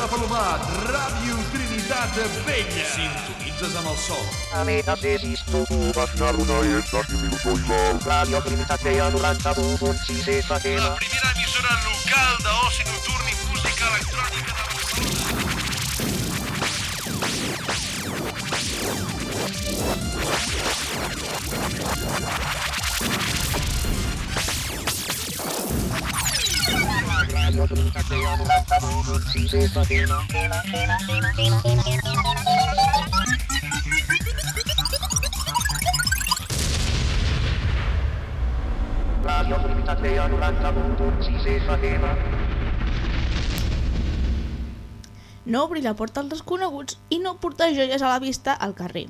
de Palomat, Ràdio Trinitat Vella. Sintonitzes amb el sol. Metafísics, tu Basta una i esta que mi soy mal. Radio Trinitat Vella 91.6 FM. La primera emissora local d'oci nocturn i música electrònica de Radio Trinitat Vella 91.6 FM. Radio Trinitat Vella 91.6 FM. no obrir la porta als desconeguts i no portar joies a la vista al carrer.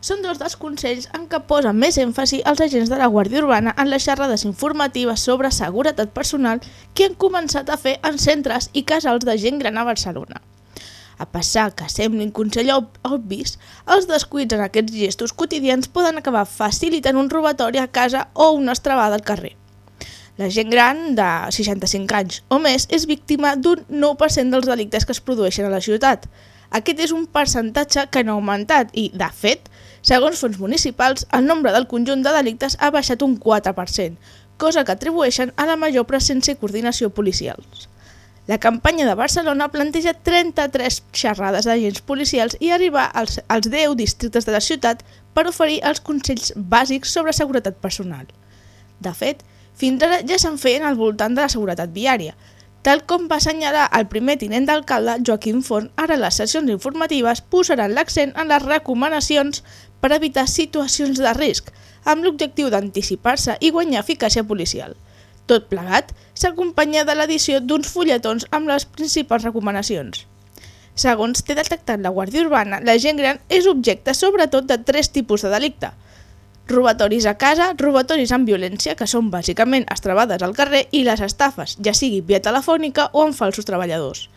Són dos dels consells en què posen més èmfasi els agents de la Guàrdia Urbana en les xerrades informatives sobre seguretat personal que han començat a fer en centres i casals de gent gran a Barcelona. A passar que semblin consell ob- obvis, els descuits en aquests gestos quotidians poden acabar facilitant un robatori a casa o una estrabada al carrer. La gent gran de 65 anys o més és víctima d'un 9% dels delictes que es produeixen a la ciutat. Aquest és un percentatge que no ha augmentat i, de fet, segons fons municipals, el nombre del conjunt de delictes ha baixat un 4%, cosa que atribueixen a la major presència i coordinació policials. La campanya de Barcelona planteja 33 xerrades d'agents policials i arribar als, als 10 districtes de la ciutat per oferir els consells bàsics sobre seguretat personal. De fet, fins ara ja se'n feien al voltant de la seguretat viària. Tal com va assenyalar el primer tinent d'alcalde, Joaquim Font, ara les sessions informatives posaran l'accent en les recomanacions per evitar situacions de risc, amb l'objectiu d'anticipar-se i guanyar eficàcia policial. Tot plegat s'acompanya de l'edició d'uns fulletons amb les principals recomanacions. Segons té detectat la Guàrdia Urbana, la gent gran és objecte sobretot de tres tipus de delicte. Robatoris a casa, robatoris amb violència, que són bàsicament estrabades al carrer, i les estafes, ja sigui via telefònica o amb falsos treballadors.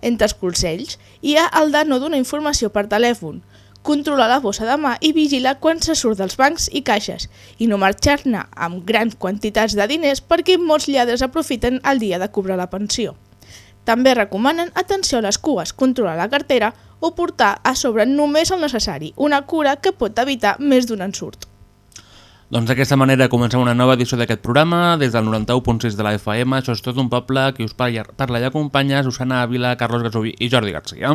Entre els consells hi ha el de no donar informació per telèfon, controlar la bossa de mà i vigilar quan se surt dels bancs i caixes, i no marxar-ne amb grans quantitats de diners perquè molts lladres aprofiten el dia de cobrar la pensió. També recomanen atenció a les cues, controlar la cartera o portar a sobre només el necessari, una cura que pot evitar més d'un ensurt. Doncs d'aquesta manera comencem una nova edició d'aquest programa des del 91.6 de la FM. Això és tot un poble que us parla, i acompanya Susana Ávila, Carlos Gasubi i Jordi Garcia.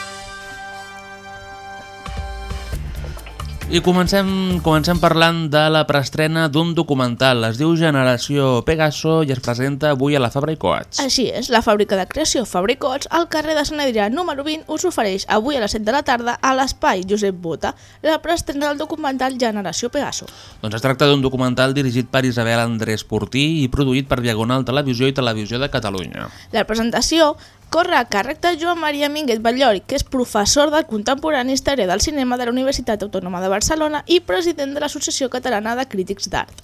I comencem, comencem parlant de la preestrena d'un documental. Es diu Generació Pegaso i es presenta avui a la Fabra i Coats. Així és, la fàbrica de creació Fabricots al carrer de Sant Adrià número 20 us ofereix avui a les 7 de la tarda a l'espai Josep Bota la preestrena del documental Generació Pegaso. Doncs es tracta d'un documental dirigit per Isabel Andrés Portí i produït per Diagonal Televisió i Televisió de Catalunya. La presentació corre a càrrec de Joan Maria Minguet Batllori, que és professor de Contemporani Història del Cinema de la Universitat Autònoma de Barcelona i president de l'Associació Catalana de Crítics d'Art.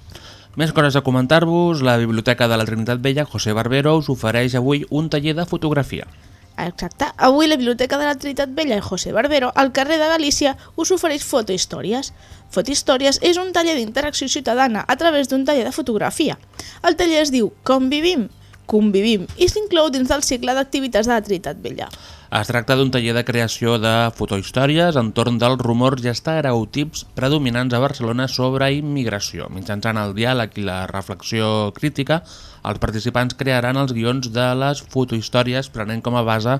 Més coses a comentar-vos, la Biblioteca de la Trinitat Vella, José Barbero, us ofereix avui un taller de fotografia. Exacte. Avui la Biblioteca de la Trinitat Vella i José Barbero, al carrer de Galícia, us ofereix fotohistòries. Fotohistòries és un taller d'interacció ciutadana a través d'un taller de fotografia. El taller es diu Com vivim? Convivim i s'inclou dins del cicle d'activitats de la Trinitat Vella. Es tracta d'un taller de creació de fotohistòries entorn dels rumors i estereotips predominants a Barcelona sobre immigració. Mitjançant el diàleg i la reflexió crítica, els participants crearan els guions de les fotohistòries prenent com a base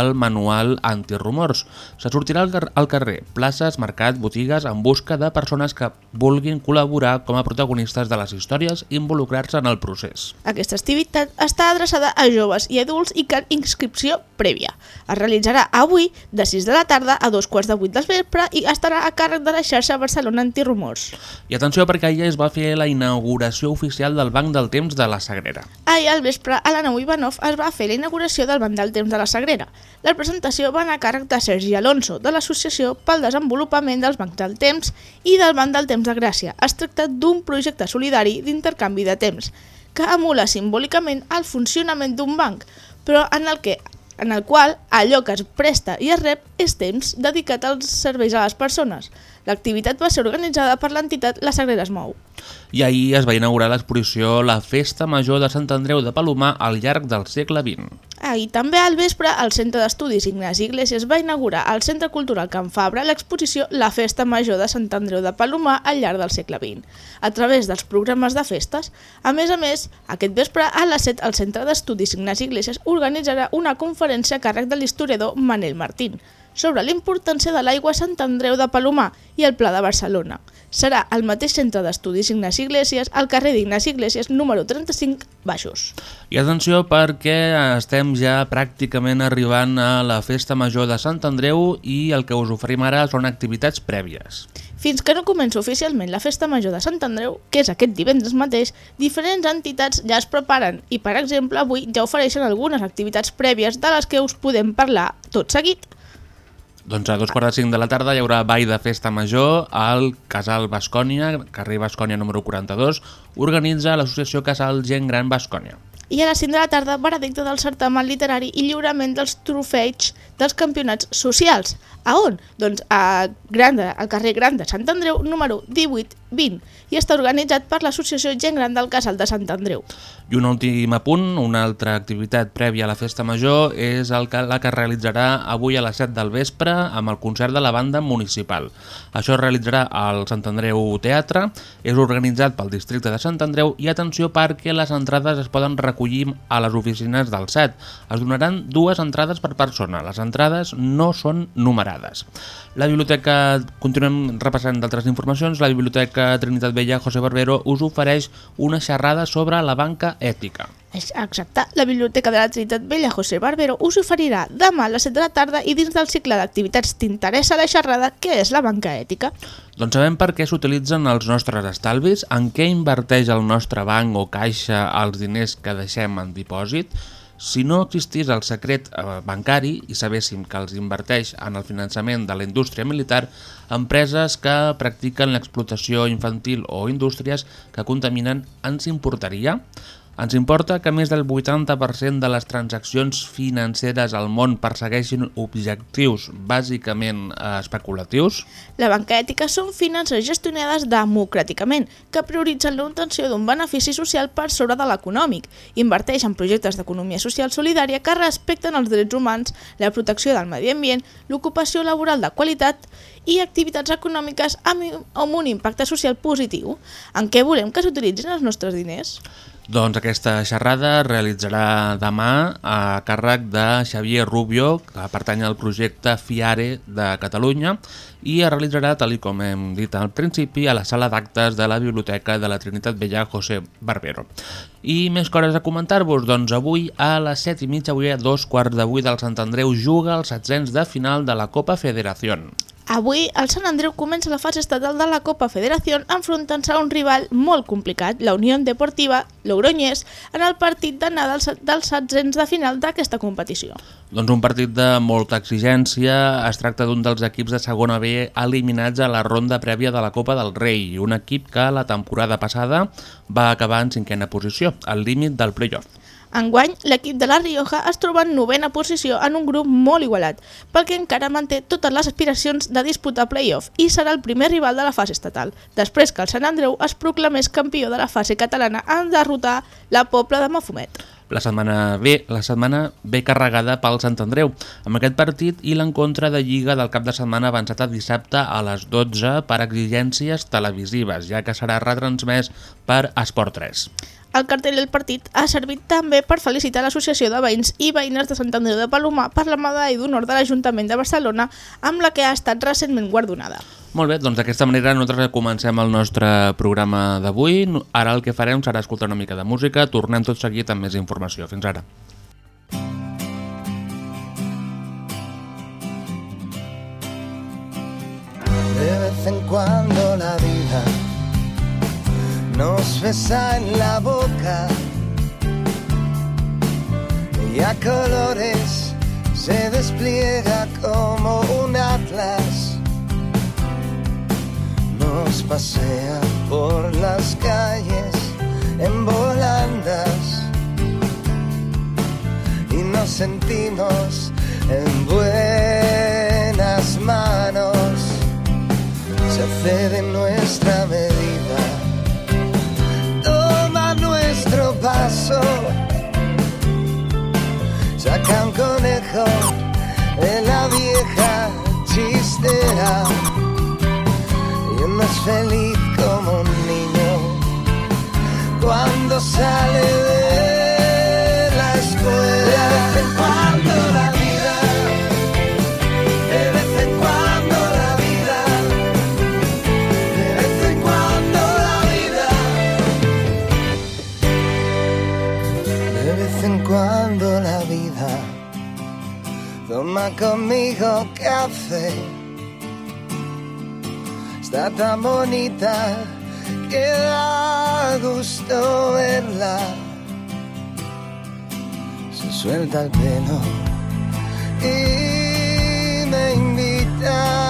el manual antirumors. Se sortirà al car- al carrer, places, mercat, botigues, en busca de persones que vulguin col·laborar com a protagonistes de les històries i involucrar-se en el procés. Aquesta activitat està adreçada a joves i adults i cal inscripció prèvia. Es realitzarà avui de 6 de la tarda a dos quarts de 8 del vespre i estarà a càrrec de la xarxa Barcelona Antirumors. I atenció perquè ahir es va fer la inauguració oficial del Banc del Temps de la Sagrera. Ahir al vespre, a la 9 Ivanov es va fer la inauguració del Banc del Temps de la Sagrera. La presentació va anar a càrrec de Sergi Alonso, de l'Associació pel Desenvolupament dels Bancs del Temps i del Banc del Temps de Gràcia. Es tracta d'un projecte solidari d'intercanvi de temps que emula simbòlicament el funcionament d'un banc, però en el que en el qual allò que es presta i es rep és temps dedicat als serveis a les persones. L'activitat va ser organitzada per l'entitat La Sagrera es mou. I ahir es va inaugurar l'exposició La Festa Major de Sant Andreu de Palomar al llarg del segle XX. Ahir també al vespre, al Centre d'Estudis Ignasi Iglesias va inaugurar al Centre Cultural Can Fabra l'exposició La Festa Major de Sant Andreu de Palomar al llarg del segle XX, a través dels programes de festes. A més a més, aquest vespre a les 7 el Centre d'Estudis Ignasi Iglesias organitzarà una conferència a càrrec de l'historiador Manel Martín sobre la importància de l'aigua a Sant Andreu de Palomar i el Pla de Barcelona. Serà al mateix centre d'estudis Ignasi Iglesias, al carrer d'Ignasi Iglesias, número 35, Baixos. I atenció perquè estem ja pràcticament arribant a la Festa Major de Sant Andreu i el que us oferim ara són activitats prèvies. Fins que no comença oficialment la Festa Major de Sant Andreu, que és aquest divendres mateix, diferents entitats ja es preparen i, per exemple, avui ja ofereixen algunes activitats prèvies de les que us podem parlar tot seguit. Doncs a dos quarts de cinc de la tarda hi haurà ball de festa major al Casal Bascònia, carrer Bascònia número 42, organitza l'associació Casal Gent Gran Bascònia. I a les 5 de la tarda, veredicte del certamen literari i lliurament dels trofeig dels campionats socials. A on? Doncs a Granda, al carrer Gran de Sant Andreu, número 18-20, i està organitzat per l'Associació Gent Gran del Casal de Sant Andreu. I un últim apunt, una altra activitat prèvia a la festa major és el que, la que es realitzarà avui a les 7 del vespre amb el concert de la banda municipal. Això es realitzarà al Sant Andreu Teatre, és organitzat pel districte de Sant Andreu i atenció perquè les entrades es poden recollir a les oficines del SET. Es donaran dues entrades per persona, les entrades no són numerades. La biblioteca, continuem repassant d'altres informacions, la Biblioteca Trinitat Vella José Barbero us ofereix una xerrada sobre la banca ètica. Exacte, la Biblioteca de la Trinitat Vella José Barbero us oferirà demà a les 7 de la tarda i dins del cicle d'activitats t'interessa la xerrada què és la banca ètica. Doncs sabem per què s'utilitzen els nostres estalvis, en què inverteix el nostre banc o caixa els diners que deixem en dipòsit, si no existís el secret eh, bancari i sabéssim que els inverteix en el finançament de la indústria militar, empreses que practiquen l'explotació infantil o indústries que contaminen, ens importaria? Ens importa que més del 80% de les transaccions financeres al món persegueixin objectius bàsicament eh, especulatius? La banca ètica són finances gestionades democràticament, que prioritzen l'obtenció d'un benefici social per sobre de l'econòmic, inverteix en projectes d'economia social solidària que respecten els drets humans, la protecció del medi ambient, l'ocupació laboral de qualitat i activitats econòmiques amb, amb un impacte social positiu. En què volem que s'utilitzin els nostres diners? Doncs aquesta xerrada realitzarà demà a càrrec de Xavier Rubio, que pertany al projecte FIARE de Catalunya, i es realitzarà, tal com hem dit al principi, a la sala d'actes de la Biblioteca de la Trinitat Vella José Barbero. I més coses a comentar-vos, doncs avui a les 7 i mitja, avui a dos quarts de vuit del Sant Andreu juga el setzents de final de la Copa Federación. Avui, el Sant Andreu comença la fase estatal de la Copa Federació enfrontant-se a un rival molt complicat, la Unió Deportiva Logroñés, en el partit d'anada dels setzents de final d'aquesta competició. Doncs un partit de molta exigència, es tracta d'un dels equips de segona B eliminats a la ronda prèvia de la Copa del Rei, un equip que la temporada passada va acabar en cinquena posició, al límit del playoff. Enguany, l'equip de la Rioja es troba en novena posició en un grup molt igualat, pel que encara manté totes les aspiracions de disputar playoff i serà el primer rival de la fase estatal, després que el Sant Andreu es proclamés campió de la fase catalana en derrotar la Pobla de Mafumet. La setmana ve, la setmana ve carregada pel Sant Andreu, amb aquest partit i l'encontre de Lliga del cap de setmana avançat a dissabte a les 12 per exigències televisives, ja que serà retransmès per Esport 3. El cartell del partit ha servit també per felicitar l'Associació de Veïns i Veïnes de Sant Andreu de Palomar per la medalla d'honor de l'Ajuntament de Barcelona amb la que ha estat recentment guardonada. Molt bé, doncs d'aquesta manera nosaltres comencem el nostre programa d'avui. Ara el que farem serà escoltar una mica de música. Tornem tot seguit amb més informació. Fins ara. De vez en cuando la vida nos besa en la boca y a colores se despliega como un atlas. Nos pasea por las calles en volandas y nos sentimos en buenas manos. Se hace de nuestra medida, saca un conejo de la vieja chistera y uno es feliz como un niño cuando sale de la escuela. Toma conmigo café. Está tan bonita que da gusto verla. Se suelta el pelo y me invita.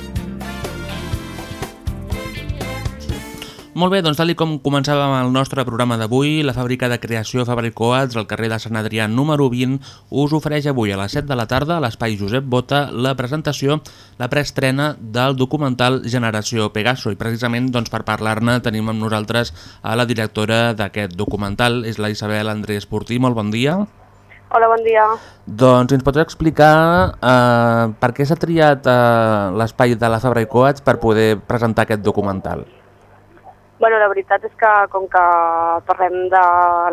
Molt bé, doncs tal com començàvem el nostre programa d'avui, la fàbrica de creació Fabricoats al carrer de Sant Adrià número 20 us ofereix avui a les 7 de la tarda a l'espai Josep Bota la presentació, la preestrena del documental Generació Pegaso i precisament doncs, per parlar-ne tenim amb nosaltres a la directora d'aquest documental, és la Isabel Andrés Portí, molt bon dia. Hola, bon dia. Doncs ens pots explicar eh, per què s'ha triat eh, l'espai de la Fabra i Coats per poder presentar aquest documental? Bueno, la veritat és que com que parlem de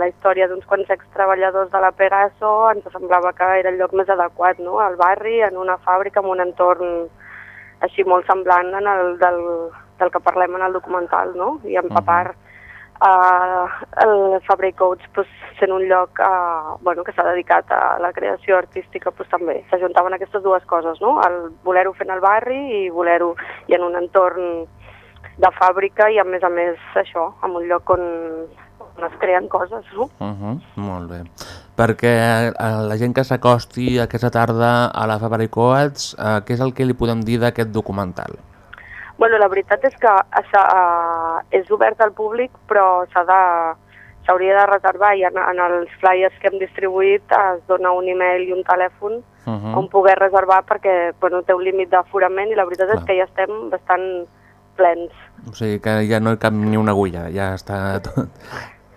la història d'uns quants extreballadors de la Pegaso, ens semblava que era el lloc més adequat, no?, al barri, en una fàbrica, amb un entorn així molt semblant en el, del, del que parlem en el documental, no?, i empapar uh, el Fabric Coats pues, sent un lloc uh, bueno, que s'ha dedicat a la creació artística pues, també. S'ajuntaven aquestes dues coses, no?, el voler-ho fer en el barri i voler-ho i en un entorn de fàbrica i a més a més això, en un lloc on, on es creen coses, no? Uh -huh, molt bé. Perquè eh, la gent que s'acosti aquesta tarda a la Fabra i Coats, eh, què és el que li podem dir d'aquest documental? Bueno, la veritat és que uh, és obert al públic, però s'ha de s'hauria de reservar i en, en els flyers que hem distribuït es dona un e-mail i un telèfon uh -huh. on poder reservar perquè bueno, té un límit d'aforament i la veritat Clar. és que ja estem bastant plens. O sigui que ja no hi cap ni una agulla, ja està tot,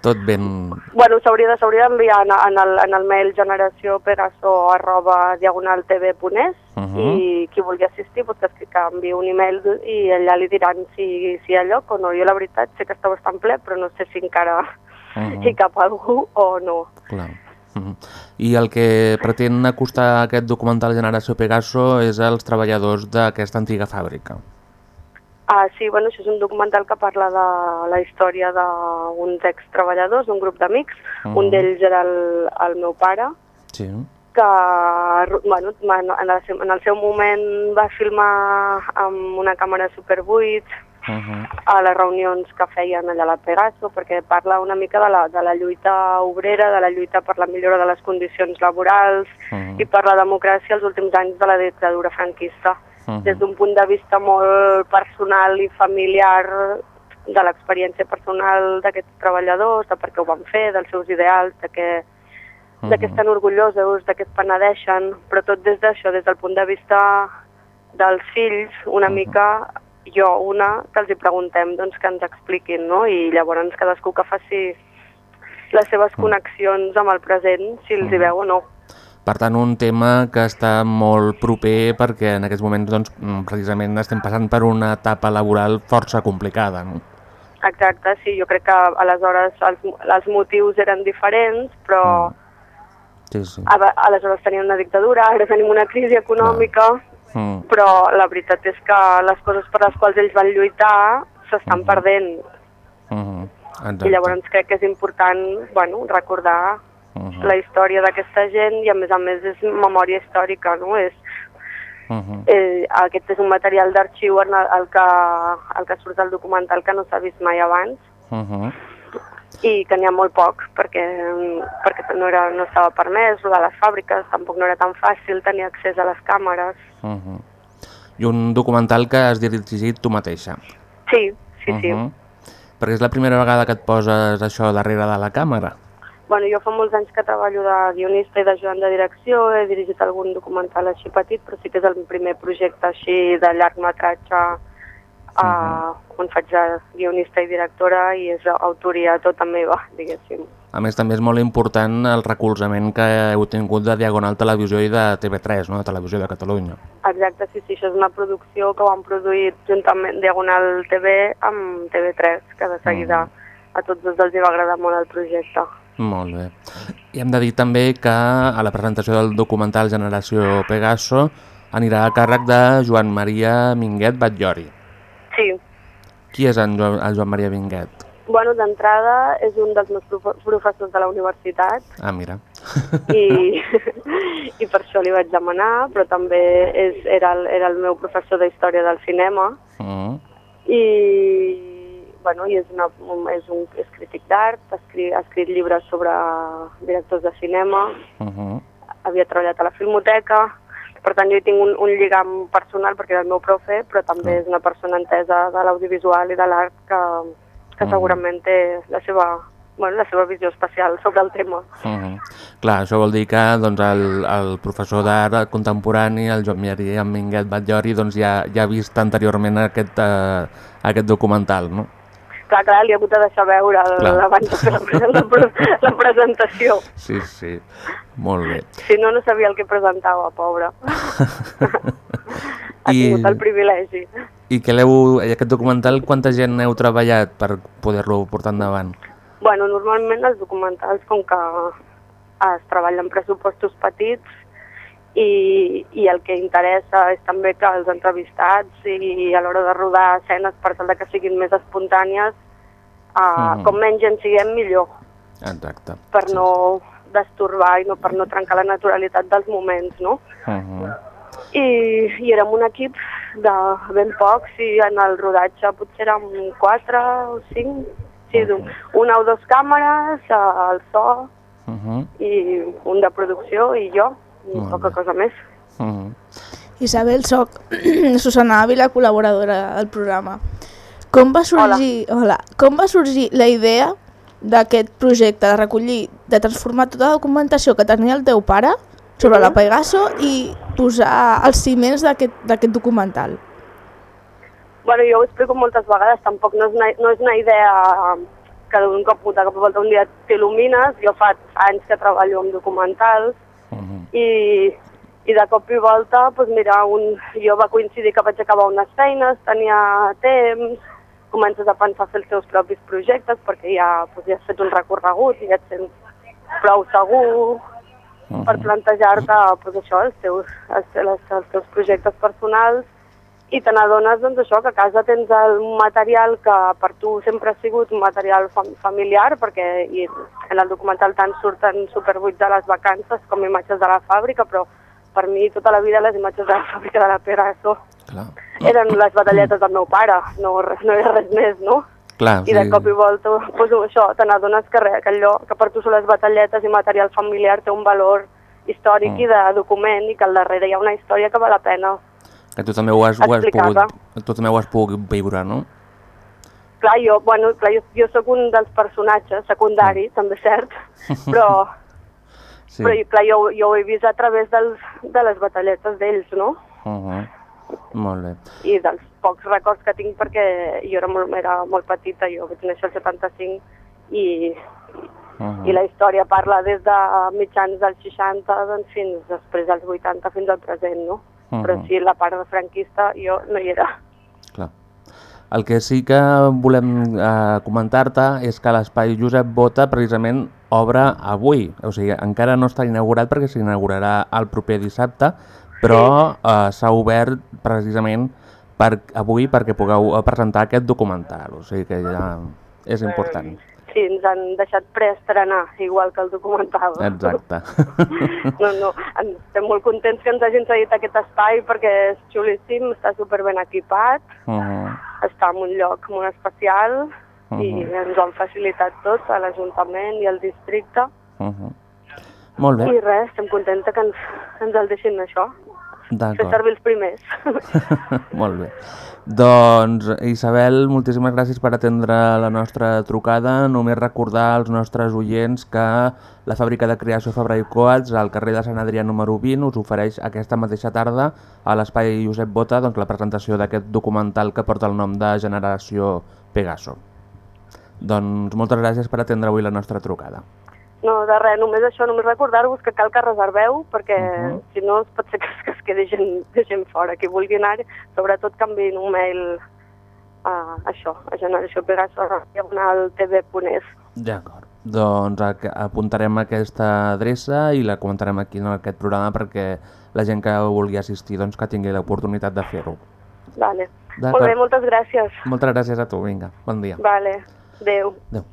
tot ben... Bueno, s'hauria de d'enviar en, en, el, en el mail generació pegaso arroba diagonal tv.es Uh -huh. i qui vulgui assistir pues, que, enviï un e-mail i allà li diran si, si hi ha lloc o no. Jo la veritat sé que està bastant ple, però no sé si encara Uh -huh. hi cap algú o no. Clar. Uh -huh. I el que pretén acostar aquest documental Generació Pegaso és als treballadors d'aquesta antiga fàbrica. Ah, sí, bueno, això és un documental que parla de la història d'uns ex-treballadors, d'un grup d'amics. Mhm. Un d'ells era el, el meu pare, Sí. que bueno, en, el, seu- en el seu moment va filmar amb una càmera Super 8 Uh -huh. a les reunions que feien allà a la Pegaso, perquè parla una mica de la, de la lluita obrera, de la lluita per la millora de les condicions laborals Mhm. i per la democràcia els últims anys de la dictadura franquista. Mhm. Des d'un punt de vista molt personal i familiar de l'experiència personal d'aquests treballadors, de per què ho van fer, dels seus ideals, de què, de què estan orgullosos, de què es penedeixen, però tot des d'això, des del punt de vista dels fills, una mica jo, una, que els hi preguntem doncs, que ens expliquin, no? I llavors cadascú que faci les seves connexions amb el present, si els hi veu o no. Per tant, un tema que està molt proper perquè en aquests moments doncs, mm, precisament estem passant per una etapa laboral força complicada. No? Exacte, sí, jo crec que aleshores els, els motius eren diferents, però Sí, sí. a- aleshores teníem una dictadura, ara tenim una crisi econòmica Mm. però la veritat és que les coses per les quals ells van lluitar s'estan Mhm. perdent. Mm. Exacte. I llavors crec que és important bueno, recordar Mhm. la història d'aquesta gent i a més a més és memòria històrica, no? És, Mhm. eh, aquest és un material d'arxiu en el, el, que, el que surt al documental que no s'ha vist mai abans Mhm. i que n'hi ha molt poc perquè, perquè no, era, no estava permès, rodar les fàbriques, tampoc no era tan fàcil tenir accés a les càmeres. Mhm. I un documental que has dirigit tu mateixa. Sí, sí, sí. Mhm. Perquè és la primera vegada que et poses això darrere de la càmera. Bueno, jo fa molts anys que treballo de guionista i d'ajudant de direcció, he dirigit algun documental així petit, però sí que és el primer projecte així de llargmetratge uh, on faig de guionista i directora i és autoria tota meva, diguéssim. A més, també és molt important el recolzament que heu tingut de Diagonal Televisió i de TV3, no? de Televisió de Catalunya. Exacte, sí, sí, això és una producció que ho han produït juntament Diagonal TV amb TV3, que de seguida a tots dos els hi va agradar molt el projecte. Molt bé. I hem de dir també que a la presentació del documental Generació Pegaso anirà a càrrec de Joan Maria Minguet Batllori. Sí, Qui és en Joan, el Joan Maria Minguet? bueno, d'entrada és un dels meus profe- professors de la universitat Ah, mira. i, i per això li vaig demanar, però també és, era, el, era el meu professor de història del cinema Mm. i, bueno, i és, una, és, un, és crític d'art, ha, escrit, ha escrit llibres sobre directors de cinema, Uh -huh. havia treballat a la Filmoteca, per tant jo hi tinc un, un lligam personal perquè era el meu profe, però també és una persona entesa de l'audiovisual i de l'art que, que Mhm. segurament té la seva, bueno, la seva visió especial sobre el tema. Uh -huh. Clar, això vol dir que doncs, el, el professor d'art contemporani, el Joan Maria Minguet Batllori, doncs, ja, ja ha vist anteriorment aquest, uh, aquest documental, no? Clar, clar, li he hagut de deixar veure Clar. abans de fer la, la, la presentació. Sí, sí. Molt bé. Si no, no sabia el que presentava, pobre. ha I- tingut el privilegi. I que aquest documental, quanta gent heu treballat per poder-lo portar endavant? Bueno, normalment els documentals, com que es treballen en pressupostos petits, i, i el que interessa és també que els entrevistats i a l'hora de rodar escenes per tal que siguin més espontànies, uh, Mhm. com menys gent siguem millor, Exacte. per no destorbar i no, per no trencar la naturalitat dels moments, no? Uh -huh. I, i érem un equip de ben pocs i en el rodatge potser érem quatre o cinc, sí, d'un- una o dues càmeres, eh, el so Uh -huh. i un de producció i jo, i Molt poca bé. cosa més. Uh -huh. Isabel, soc Susana Ávila, col·laboradora del programa. Com va sorgir, hola. Hola, com va sorgir la idea d'aquest projecte de recollir, de transformar tota la documentació que tenia el teu pare sobre la Pegaso i posar els ciments d'aquest d'aquest documental? Bueno, jo ho explico moltes vegades, tampoc no és una, no és una idea que d'un cop, de cop volta un dia t'il·lumines. Jo fa anys que treballo amb documentals Uh -huh. i, i de cop i volta, doncs mira, un, jo va coincidir que vaig acabar unes feines, tenia temps, comences a pensar fer els teus propis projectes perquè ja, doncs, ja has fet un recorregut i ja et sents prou segur per plantejar-te doncs, això, els, teus, els, els, els teus projectes personals i te n'adones doncs, això, que a casa tens el material que per tu sempre ha sigut un material fam familiar, perquè i en el documental tant surten superbuits de les vacances com imatges de la fàbrica, però per mi tota la vida les imatges de la fàbrica de la Pegaso Clar. eren les batalletes del meu pare, no, no era res més, no? Clar, I de sí. cop i volta, doncs això, te n'adones que, re- que allò que per tu són les batalletes i material familiar té un valor històric Mm. i de document i que al darrere hi ha una història que val la pena. Que tu també ho has, ho has pogut, tu també ho has pogut viure, no? Clar, jo, bueno, clar, jo, jo sóc un dels personatges secundari, també és cert, però, Sí. però clar, jo, jo ho he vist a través dels, de les batalletes d'ells, no? Uh -huh. Molt bé. I dels pocs records que tinc perquè jo era molt, era molt petita, jo vaig néixer el 75 i, Uh -huh. i la història parla des de mitjans dels 60 doncs, fins després dels 80 fins al present, no? Mhm. Però sí, la part de franquista jo no hi era. Clar. El que sí que volem eh, comentar-te és que l'espai Josep Bota precisament obre avui, o sigui, encara no està inaugurat perquè s'inaugurarà el proper dissabte, però eh, s'ha obert precisament per, avui perquè pugueu presentar aquest documental, o sigui que ja és important. Sí, ens han deixat preestrenar, igual que el documental. Exacte. No, no, estem molt contents que ens hagin cedit aquest espai perquè és xulíssim, està superben equipat, Uh -huh. està en un lloc molt especial i Mhm. ens ho han facilitat tot a l'Ajuntament i al districte. Uh -huh. Molt bé, I res, estem contents que ens, ens el deixin això, fer servir els primers. Molt bé. Doncs, Isabel, moltíssimes gràcies per atendre la nostra trucada. Només recordar als nostres oients que la fàbrica de creació Fabra i Coats, al carrer de Sant Adrià número 20, us ofereix aquesta mateixa tarda a l'espai Josep Bota doncs, la presentació d'aquest documental que porta el nom de Generació Pegaso. Doncs moltes gràcies per atendre avui la nostra trucada. No, de res, només això, només recordar-vos que cal que reserveu, perquè Mhm. si no pot ser que, es- que es quedi gent, de gent fora. Qui vulgui anar, sobretot que enviïn un mail a això, a Generació Pegaso, diagonal tv.es. D'acord. Doncs apuntarem aquesta adreça i la comentarem aquí en aquest programa perquè la gent que vulgui assistir doncs, que tingui l'oportunitat de fer-ho. Vale. Molt bé, moltes gràcies. Moltes gràcies a tu, vinga, bon dia. Vale, adeu. Adéu.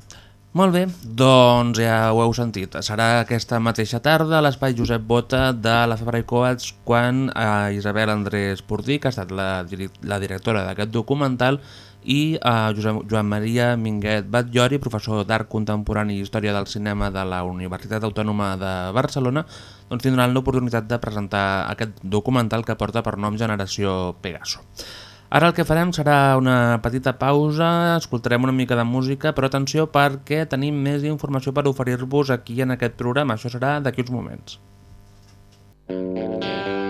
Molt bé, doncs ja ho heu sentit. Serà aquesta mateixa tarda a l'espai Josep Bota de la Fabra i Coats quan eh, Isabel Andrés Pordí, que ha estat la, la directora d'aquest documental, i eh, Josep, Joan Maria Minguet Batllori, professor d'Art Contemporani i Història del Cinema de la Universitat Autònoma de Barcelona, doncs tindran l'oportunitat de presentar aquest documental que porta per nom Generació Pegaso. Ara el que farem serà una petita pausa, escoltarem una mica de música, però atenció perquè tenim més informació per oferir-vos aquí en aquest programa. Això serà d'aquí uns moments. Quin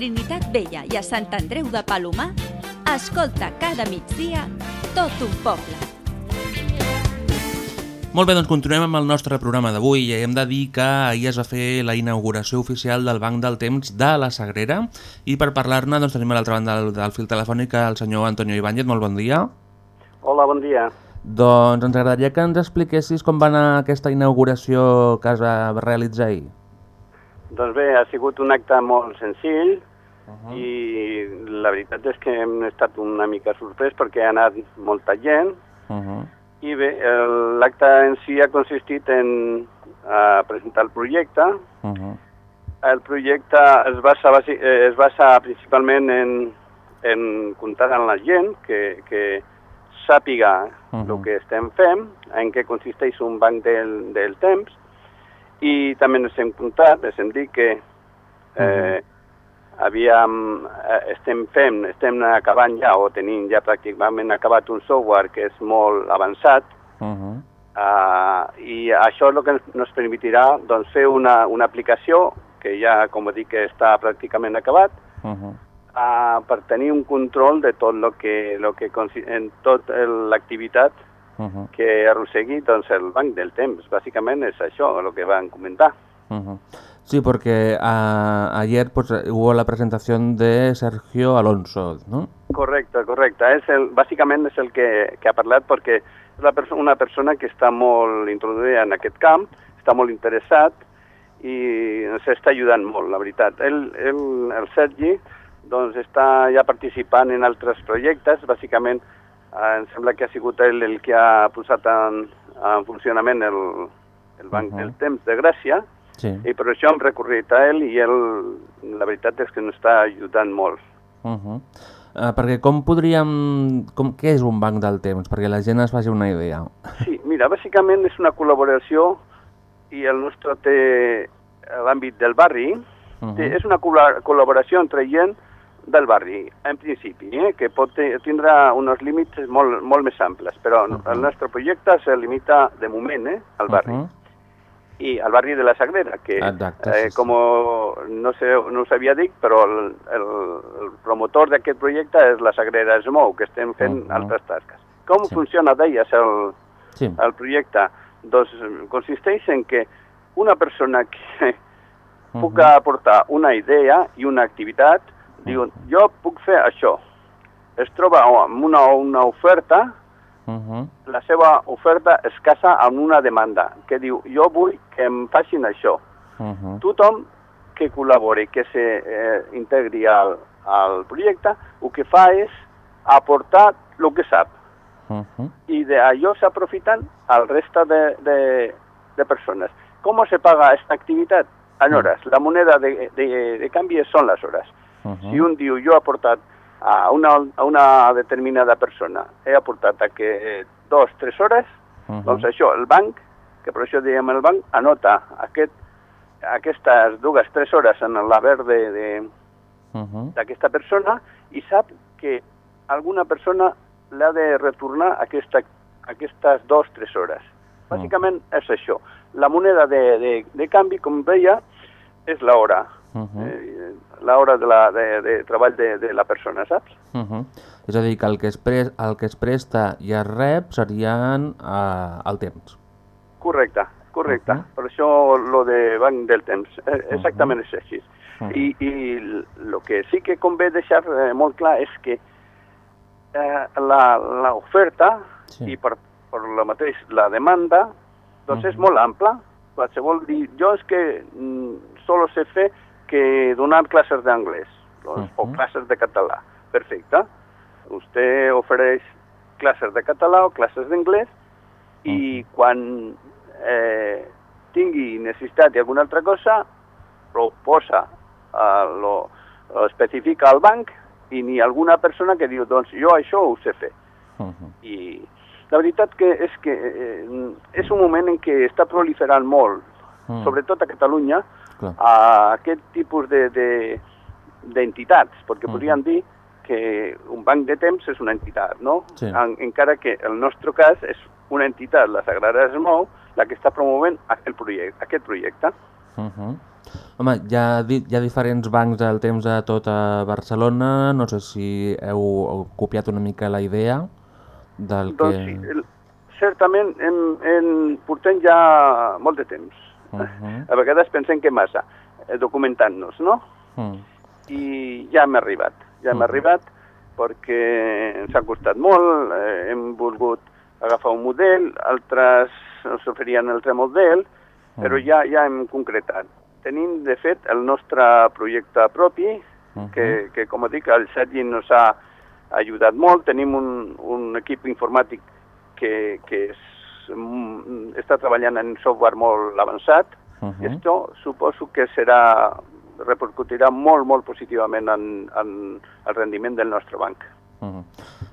Trinitat Vella i a Sant Andreu de Palomar, escolta cada migdia tot un poble. Molt bé, doncs continuem amb el nostre programa d'avui i hem de dir que ahir es va fer la inauguració oficial del Banc del Temps de la Sagrera i per parlar-ne doncs, tenim a l'altra banda del, del fil telefònic el senyor Antonio Ibáñez, molt bon dia. Hola, bon dia. Doncs ens agradaria que ens expliquessis com va anar aquesta inauguració que es va realitzar ahir. Doncs bé, ha sigut un acte molt senzill -huh. i la veritat és que hem estat una mica sorprès perquè ha anat molta gent Uh -huh. i bé, l'acte en si ha consistit en uh, presentar el projecte. Uh -huh. El projecte es basa, basi- eh, es basa principalment en, en comptar amb la gent que, que sàpiga uh. -huh. el que estem fent, en què consisteix un banc del, del temps, i també ens hem comptat, ens hem dit que eh, havíem, eh, estem fent, estem acabant ja o tenim ja pràcticament acabat un software que és molt avançat, Uh -huh. Uh, I això és el que ens- nos permetirà doncs, fer una, una aplicació que ja, com dic, està pràcticament acabat, Uh -huh. uh, per tenir un control de tot lo que, lo que en tot l'activitat Uh -huh. que arrossegui doncs, el banc del temps. Bàsicament és això el que van comentar. Ujú. Sí, porque ah, ayer pues hubo la presentación de Sergio Alonso, ¿no? Correcte, correcte. És el, bàsicament és el que, que ha parlat perquè és la perso una persona que està molt introduïda en aquest camp, està molt interessat i ens està ajudant molt, la veritat. Ell, ell, el Sergi doncs, està ja participant en altres projectes, bàsicament eh, em sembla que ha sigut ell el que ha posat en, en funcionament el, el Banc Mhm. del Temps de Gràcia, Sí. i per això hem recorrit a ell i ell, la veritat és que ens està ajudant molt. Uh Ah, perquè com podríem... Com, què és un banc del temps? Perquè la gent es faci una idea. Sí, mira, bàsicament és una col·laboració i el nostre té l'àmbit del barri. Mhm. té, és una col·la- col·laboració entre gent del barri, en principi, eh, que pot tindrà uns límits molt, molt més amples, però Mhm. el nostre projecte se limita de moment eh, al barri. Uh I al barri de la Sagrera, que Exacte, eh, sí, sí. com no, sé, no us havia dit, però el, el, el promotor d'aquest projecte és la Sagrera Smou, que estem fent Mhm. altres tasques. Com Sí. funciona, deies, el, Sí. el projecte? Doncs eh, consisteix en que una persona que puc Mhm. aportar una idea i una activitat, diu, jo puc fer això. Es troba amb una, una oferta, Uh la seva oferta es casa amb una demanda, que diu, jo vull que em facin això. -huh. Tothom que col·labori, que se eh, integri al, al projecte, el que fa és aportar el que sap Uh -huh. i d'allò s'aprofiten el resta de, de, de persones. Com se paga aquesta activitat? En hores. La moneda de, de, de canvi són les hores. Uh Si un diu jo he aportat a una, a una determinada persona, he aportat a que eh, dos, tres hores, -huh. doncs això, el banc, que per això diem el banc, anota aquest, aquestes dues, tres hores en l'haver de, de, Uh -huh. d'aquesta persona i sap que alguna persona l'ha de retornar aquesta, aquestes dues, tres hores. Bàsicament és això. La moneda de, de, de canvi, com veia, és l'hora. Uh -huh. Eh, l'hora de, la, de, de treball de, de la persona, saps? Uh -huh. És a dir, que el que es, pres, el que es presta i es rep serien uh, el temps. Correcte, correcte. Mhm. Per això lo de banc del temps. Eh, Exactament és així. Mhm. I, I el que sí que convé deixar eh, molt clar és que eh, la- l'oferta Sí. i per, per la mateix la demanda doncs és Mhm. molt ampla. Qualsevol dir, jo és que mm, solo sé fer que donar classes d'anglès doncs, o Mhm. classes de català. Perfecte. Vostè ofereix classes de català o classes d'anglès i quan eh, tingui necessitat d'alguna altra cosa, proposa, eh, lo, lo especifica al banc i ni alguna persona que diu, doncs jo això ho sé fer. Uh -huh. I la veritat que és que eh, és un moment en què està proliferant molt, Mm. sobretot a Catalunya, Clar. a aquest tipus de- de- d'entitats, de, perquè Mhm. podríem dir que un banc de temps és una entitat, no? Sí. En, encara que el nostre cas és una entitat, la Sagrada es mou, la que està promovent aquest projecte. Aquest projecte. Uh -huh. Home, hi ha, hi ha diferents bancs del temps a tota Barcelona, no sé si heu, copiat una mica la idea del que... Doncs sí, el, certament en, en, portem ja molt de temps. Uh -huh. A vegades pensem que massa, eh, documentant-nos, no? uh i ja hem arribat, ja hem Mhm. arribat perquè ens ha costat molt, eh, hem volgut agafar un model, altres ens oferien el altre model, però Mhm. ja ja hem concretat. Tenim, de fet, el nostre projecte propi, que, que com dic, el Sergi ens ha ajudat molt, tenim un, un equip informàtic que, que és, està treballant en software molt avançat, Uh i això suposo que serà repercutirà molt, molt positivament en, en el rendiment del nostre banc. uh -huh.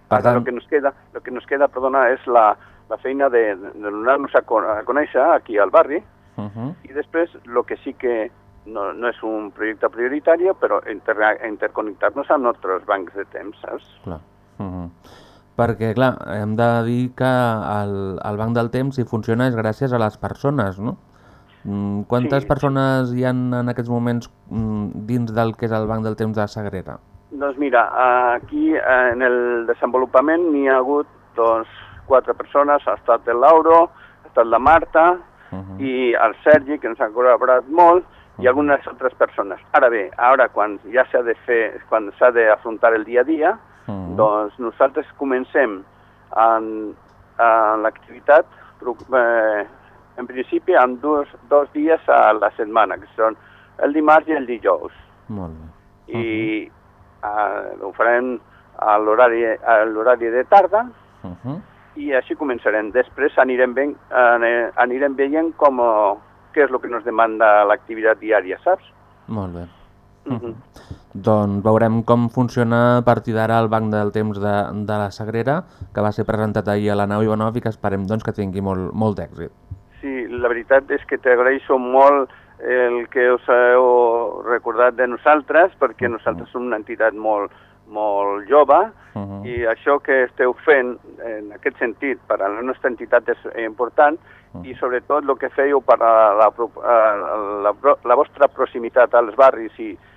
Per tant, el que nos queda, lo que nos queda perdona, és la, la feina de, de donar-nos a, con- a conèixer aquí al barri uh -huh. i després el que sí que no, no és un projecte prioritari, però inter, interconnectar-nos amb nostres bancs de temps, saps? clar. Uh -huh. Perquè, clar, hem de dir que el, el Banc del Temps, si funciona, és gràcies a les persones, no? Mm, Quantes Sí. persones hi han en aquests moments mm, dins del que és el Banc del Temps de Sagrera? Doncs mira, aquí en el desenvolupament n'hi ha hagut doncs, quatre persones, ha estat el Lauro, ha estat la Marta Uh -huh. i el Sergi, que ens ha col·laborat molt, i algunes altres persones. Ara bé, ara quan ja s'ha de fer, quan s'ha d'afrontar el dia a dia, Mhm. doncs nosaltres comencem en, en l'activitat, eh, en principi, amb dos, dos dies a la setmana, que són el dimarts i el dijous. Molt bé. I eh, ho farem a l'horari de tarda Uh -huh. i així començarem. Després anirem, ben, eh, anirem veient com, què és el que ens demanda l'activitat diària, saps? Molt bé. Mhm. Doncs veurem com funciona a partir d'ara el Banc del Temps de, de la Sagrera, que va ser presentat ahir a la nau Ivanov i que esperem doncs, que tingui molt, molt d'èxit. Sí, la veritat és que t'agraeixo molt el que us heu recordat de nosaltres, perquè nosaltres som una entitat molt, molt jove, Uh -huh. i això que esteu fent en aquest sentit per a la nostra entitat és important i sobretot el que fèieu per a la, a la, pro- la vostra proximitat als barris i a, a,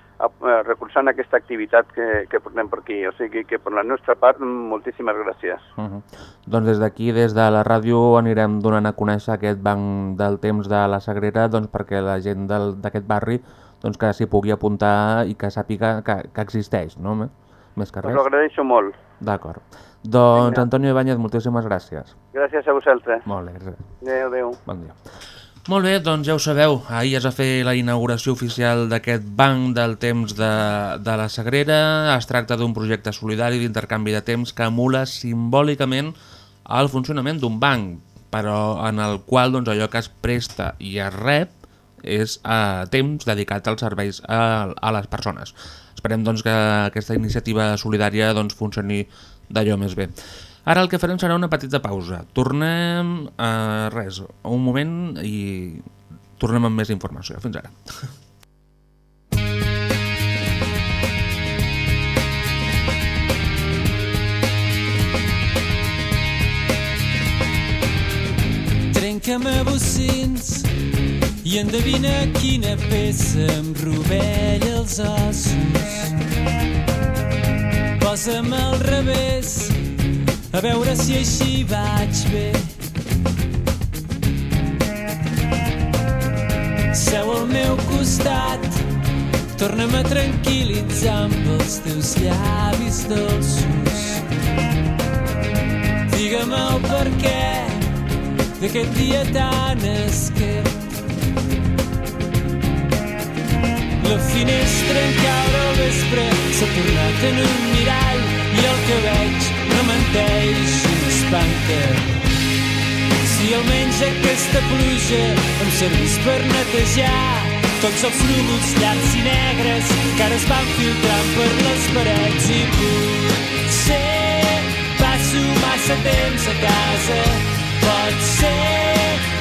recolzant aquesta activitat que, que portem per aquí. O sigui que per la nostra part, moltíssimes gràcies. Uh -huh. Doncs des d'aquí, des de la ràdio, anirem donant a conèixer aquest banc del temps de la Sagrera doncs, perquè la gent del- d'aquest barri doncs, que s'hi pugui apuntar i que sàpiga que, que existeix, no? Més- que Us res. ho agraeixo molt. D'acord. Doncs Vinga. Antonio Ibáñez, moltíssimes gràcies. Gràcies a vosaltres. Molt bé, gràcies. Adéu, adéu. Bon dia. Molt bé, doncs ja ho sabeu, ahir es va fer la inauguració oficial d'aquest banc del temps de, de la Sagrera. Es tracta d'un projecte solidari d'intercanvi de temps que emula simbòlicament el funcionament d'un banc, però en el qual doncs, allò que es presta i es rep és eh, temps dedicat als serveis a, a les persones. Esperem doncs, que aquesta iniciativa solidària doncs, funcioni d'allò més bé. Ara el que farem serà una petita pausa. Tornem a res, un moment i tornem amb més informació. Fins ara. Trenca'm a bocins i endevina quina peça em rovella els ossos. Posa'm al revés, a veure si així vaig bé. Seu al meu costat, torna'm a tranquil·litzar amb els teus llavis dolços. Digue'm el per què d'aquest dia tan esquer. La finestra en caure al vespre s'ha tornat en un mirall i el que veig no menteix i m'espanta. Si almenys aquesta pluja em servís per netejar tots els núvols llargs i negres que ara es van filtrant per les parets i potser passo massa temps a casa. Pot ser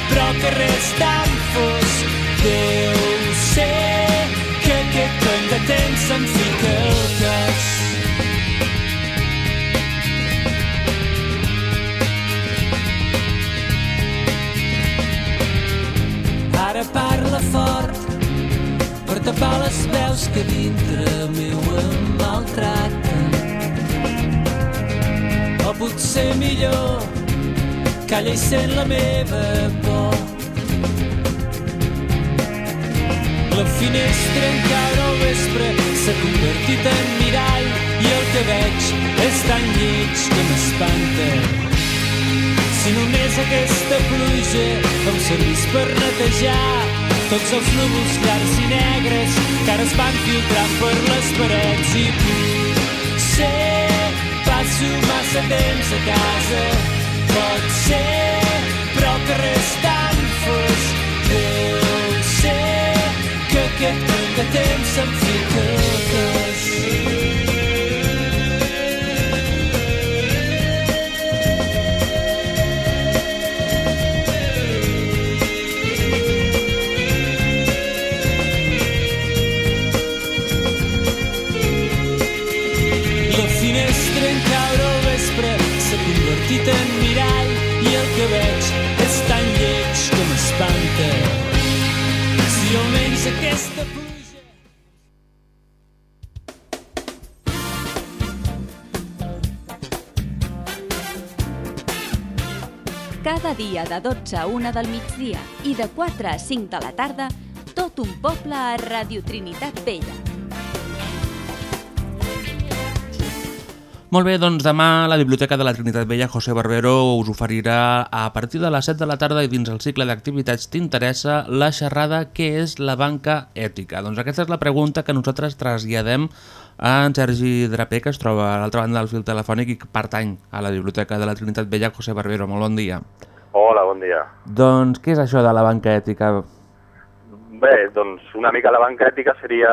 però que res tan fos deu ser que aquest cony de temps se'm fica al cas Ara parla fort per tapar les veus que dintre meu em maltracten. O potser millor calla i sent la meva por. La finestra en caure al vespre s'ha convertit en mirall i el que veig és tan lleig que m'espanta. Si només aquesta pluja em servís per netejar tots els núvols clars i negres que ara es van filtrant per les parets i potser passo massa temps a casa. Pot ser però que res tan fos deu ser que aquest cony de temps se'm fica en mirall i el que veig és tan lleig que m'espanta. Si almenys aquesta pluja... Cada dia de 12 a 1 del migdia i de 4 a 5 de la tarda, tot un poble a Radio Trinitat Vella. Molt bé, doncs demà la Biblioteca de la Trinitat Vella José Barbero us oferirà a partir de les 7 de la tarda i dins el cicle d'activitats t'interessa la xerrada què és la banca ètica. Doncs aquesta és la pregunta que nosaltres traslladem a en Sergi Draper, que es troba a l'altra banda del fil telefònic i que pertany a la Biblioteca de la Trinitat Vella José Barbero. Molt bon dia. Hola, bon dia. Doncs què és això de la banca ètica? Bé, doncs una mica la banca ètica seria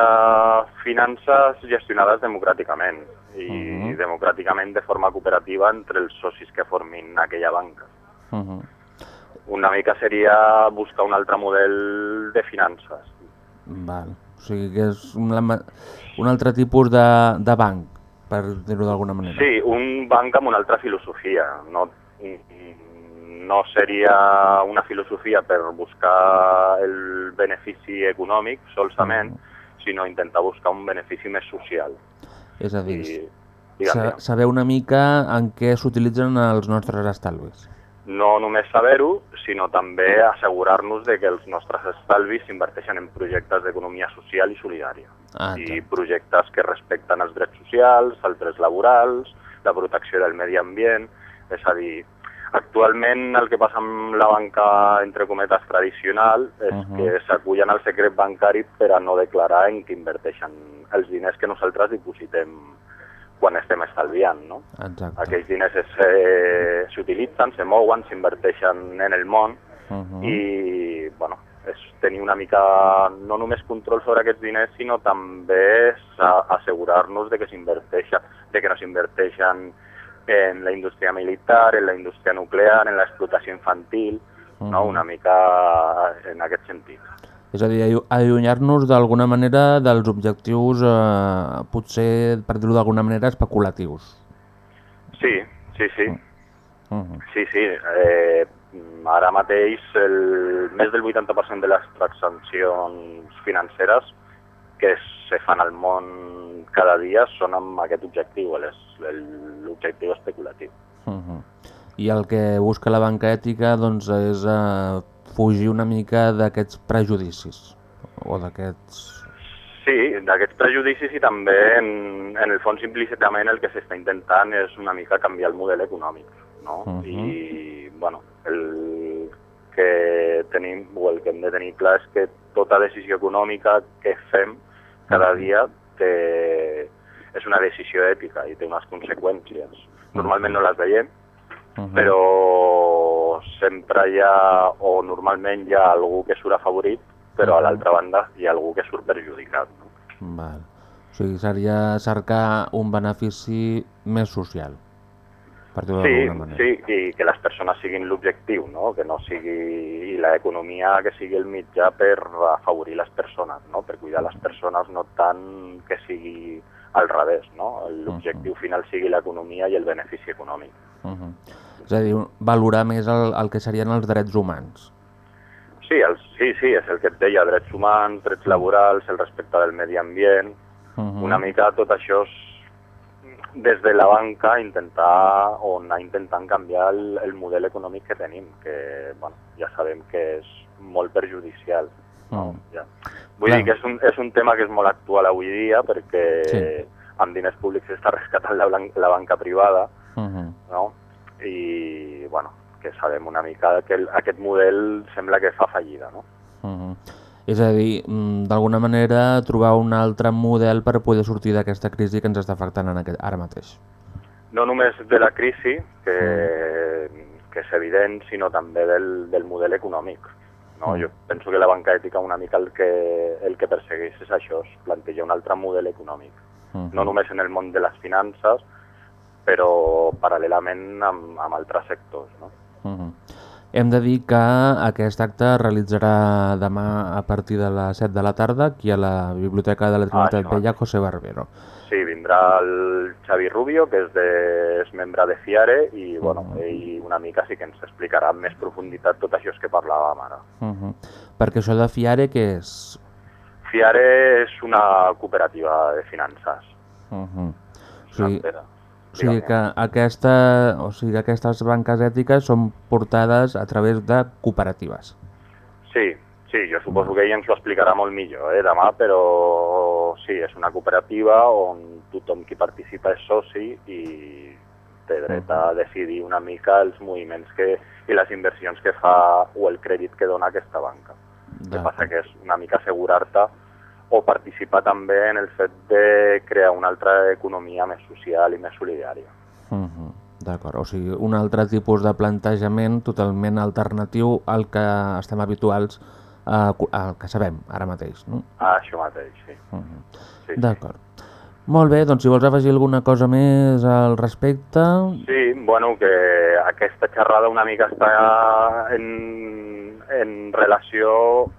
finances gestionades democràticament i uh -huh. democràticament de forma cooperativa entre els socis que formin aquella banca. Uh -huh. Una mica seria buscar un altre model de finances. Val. O sigui que és un, un altre tipus de, de banc, per dir-ho d'alguna manera. Sí, un banc amb una altra filosofia. No, no seria una filosofia per buscar el benefici econòmic solament, uh -huh. sinó intentar buscar un benefici més social. És a dir, I, sa digue'm, saber una mica en què s'utilitzen els nostres estalvis. no només saber-ho, sinó també assegurar-nos de que els nostres estalvis s'inverteixen en projectes d'economia social i solidària. Ah, I projectes que respecten els drets socials, els drets laborals, la protecció del medi ambient, és a dir, actualment el que passa amb la banca, entre cometes, tradicional és Uh -huh. que s'acullen al secret bancari per a no declarar en què inverteixen els diners que nosaltres dipositem quan estem estalviant, no? Exacte. Aquells diners eh, s'utilitzen, se mouen, s'inverteixen en el món Uh -huh. i, bueno, és tenir una mica, no només control sobre aquests diners, sinó també assegurar-nos de que s'inverteixen, de que no s'inverteixen en la indústria militar, en la indústria nuclear, en l'explotació infantil, no? Mhm. una mica en aquest sentit. És a dir, allu- allunyar-nos d'alguna manera dels objectius, eh, potser, per dir-ho d'alguna manera, especulatius. Sí, sí, sí. Uh -huh. Sí, sí. Eh, ara mateix el, més del 80% de les transaccions financeres que se fan al món cada dia són amb aquest objectiu, l'objectiu especulatiu. Uh -huh. I el que busca la banca ètica doncs, és eh, fugir una mica d'aquests prejudicis o d'aquests... Sí, d'aquests prejudicis i també en, en el fons implícitament el que s'està intentant és una mica canviar el model econòmic, no? Mhm. I, bueno, el que tenim, o el que hem de tenir clar és que tota decisió econòmica que fem cada dia té, és una decisió ètica i té unes conseqüències. Normalment no les veiem, Uh -huh. però sempre hi ha, o normalment hi ha algú que surt afavorit, però a l'altra banda hi ha algú que surt perjudicat. No? Val. O sigui, seria cercar un benefici més social, per dir-ho Sí, d'alguna manera. sí, i que les persones siguin l'objectiu, no? que no sigui l'economia que sigui el mitjà per afavorir les persones, no? per cuidar les persones, no tant que sigui al revés, no? l'objectiu final sigui l'economia i el benefici econòmic. Uh -huh. És a dir, valorar més el, el que serien els drets humans. Sí, el, sí, sí, és el que et deia, drets humans, drets laborals, el respecte del medi ambient, Uh -huh. una mica tot això és des de la banca intentar o anar intentant canviar el, el model econòmic que tenim, que bueno, ja sabem que és molt perjudicial. No? Mm. Ja. Vull Clar. dir que és un, és un tema que és molt actual avui dia perquè Sí. amb diners públics s'està rescatant la, la banca privada Uh -huh. no? i bueno, que sabem una mica que el, aquest model sembla que fa fallida. No? Uh -huh. És a dir, mm, d'alguna manera trobar un altre model per poder sortir d'aquesta crisi que ens està afectant en aquest, ara mateix. no només de la crisi, que, que és evident, sinó també del, del model econòmic. No? Mm. Jo penso que la banca ètica una mica el que, el que persegueix és això, és plantejar un altre model econòmic. -huh. No només en el món de les finances, però paral·lelament amb, amb altres sectors. No? Uh -huh. Hem de dir que aquest acte es realitzarà demà a partir de les 7 de la tarda aquí a la Biblioteca de la Trinitat això Vella José Barbero. sí, vindrà el Xavi Rubio, que és, de, és membre de FIARE, i bueno, ell una mica sí que ens explicarà amb més profunditat tot això que parlàvem ara. Uh -huh. Perquè això de Fiare, què és? FIARE és una cooperativa de finances. Uh -huh. o, sigui, financera. O sigui que aquesta, o sigui, aquestes banques ètiques són portades a través de cooperatives. Sí, sí, jo suposo que ell ens ho explicarà molt millor eh, demà, però sí, és una cooperativa on tothom qui participa és soci i té dret a decidir una mica els moviments que, i les inversions que fa o el crèdit que dona aquesta banca. El que passa que és una mica assegurar-te o participar també en el fet de crear una altra economia més social i més solidària. Uh -huh. D'acord, o sigui, un altre tipus de plantejament totalment alternatiu al que estem habituals, a, al que sabem ara mateix, no? Ah, això mateix, sí. Uh -huh. sí, sí. D'acord. Molt bé, doncs si vols afegir alguna cosa més al respecte... Sí, bueno, que aquesta xerrada una mica està en, en relació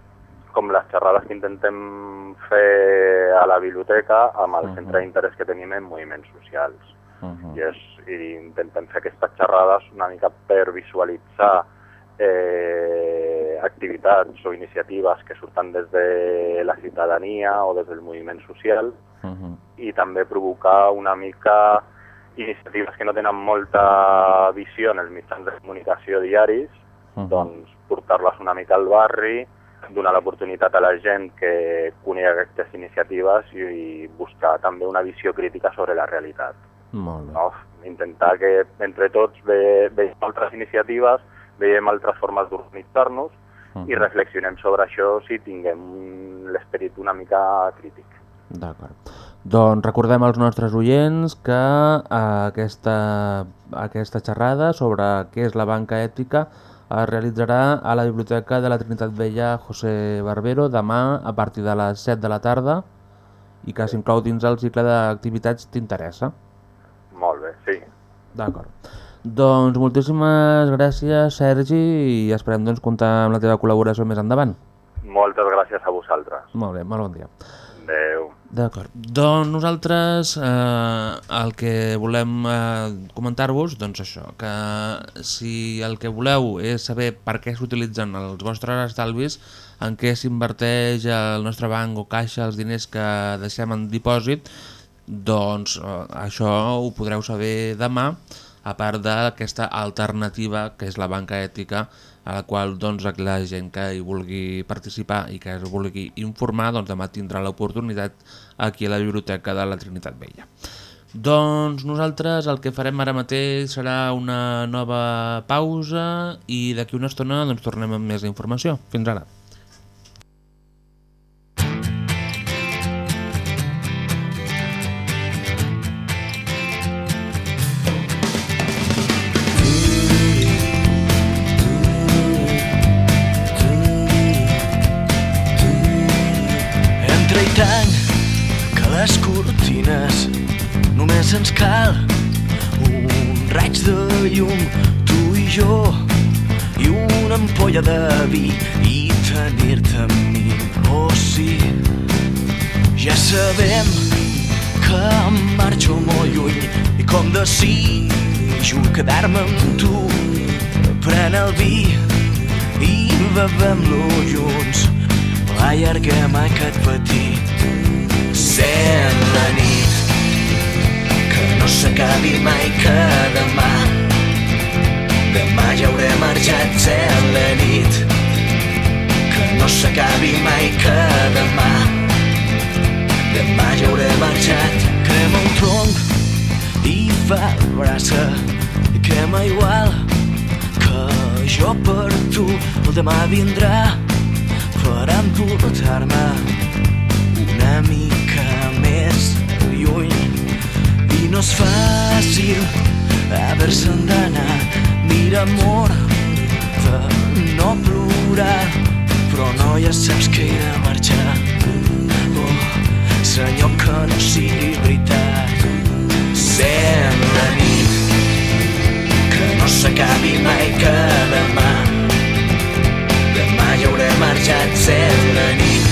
com les xerrades que intentem fer a la biblioteca amb el centre d'interès que tenim en moviments socials. Uh -huh. I, és, I intentem fer aquestes xerrades una mica per visualitzar eh, activitats o iniciatives que surten des de la ciutadania o des del moviment social Uh -huh. i també provocar una mica iniciatives que no tenen molta visió en els mitjans de comunicació diaris, Uh -huh. doncs portar-les una mica al barri, donar l'oportunitat a la gent que conegui aquestes iniciatives i, i buscar també una visió crítica sobre la realitat. Molt bé. No? Intentar que entre tots ve, veiem altres iniciatives, veiem altres formes d'organitzar-nos Uh i -huh. reflexionem sobre això si tinguem l'esperit una mica crític. D'acord. Doncs recordem als nostres oients que eh, aquesta, aquesta xerrada sobre què és la banca ètica es realitzarà a la Biblioteca de la Trinitat Vella José Barbero demà a partir de les 7 de la tarda i que s'inclou dins el cicle d'activitats t'interessa. Molt bé, sí. D'acord. Doncs moltíssimes gràcies Sergi i esperem doncs, comptar amb la teva col·laboració més endavant. Moltes gràcies a vosaltres. Molt bé, molt bon dia. Adéu. D'acord. Doncs nosaltres eh, el que volem eh, comentar-vos, doncs això, que si el que voleu és saber per què s'utilitzen els vostres estalvis, en què s'inverteix el nostre banc o caixa els diners que deixem en dipòsit, doncs eh, això ho podreu saber demà, a part d'aquesta alternativa que és la banca ètica, a la qual doncs, la gent que hi vulgui participar i que es vulgui informar doncs, demà tindrà l'oportunitat aquí a la Biblioteca de la Trinitat Vella. Doncs nosaltres el que farem ara mateix serà una nova pausa i d'aquí una estona doncs, tornem amb més informació. Fins ara. Bevem-lo junts allarguem aquest petit sent la nit. Que no s'acabi mai que demà demà ja hauré marxat sent la nit. Que no s'acabi mai que demà demà ja hauré marxat. Crema un tronc i fa braça i crema igual jo per tu el demà vindrà per emportar-me una mica més lluny. I no és fàcil haver-se'n d'anar mira amor de no plorar però no ja saps que he de marxar. Oh, senyor que no sigui veritat. Sent la nit s'acabi mai que demà. Demà hi haurem marxat sent la nit.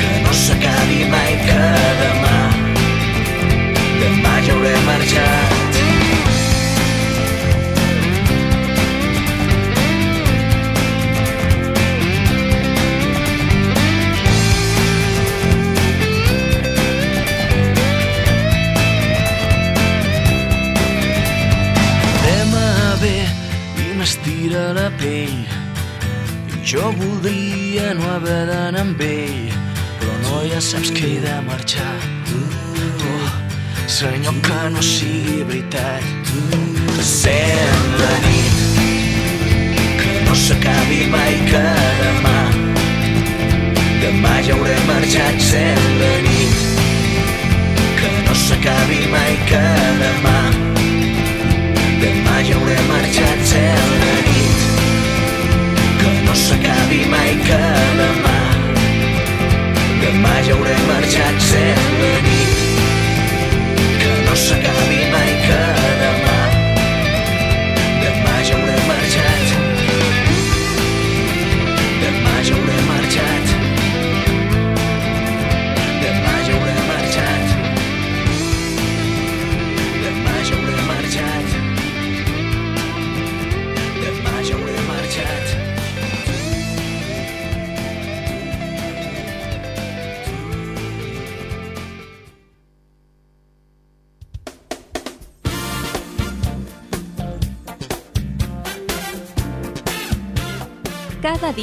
Que no s'acabi mai que demà. Demà hi haurem marxat i m'estira la pell. I jo voldria no haver d'anar amb ell però no ja saps que he de marxar. Oh, senyor que no sigui veritat. Sent la nit que no s'acabi mai que demà demà ja hauré marxat sent la nit que no s'acabi mai que Demà ja hauré marxat cel de nit. Que no s'acabi mai que demà. Demà ja hauré marxat cel de nit. Que no s'acabi mai que demà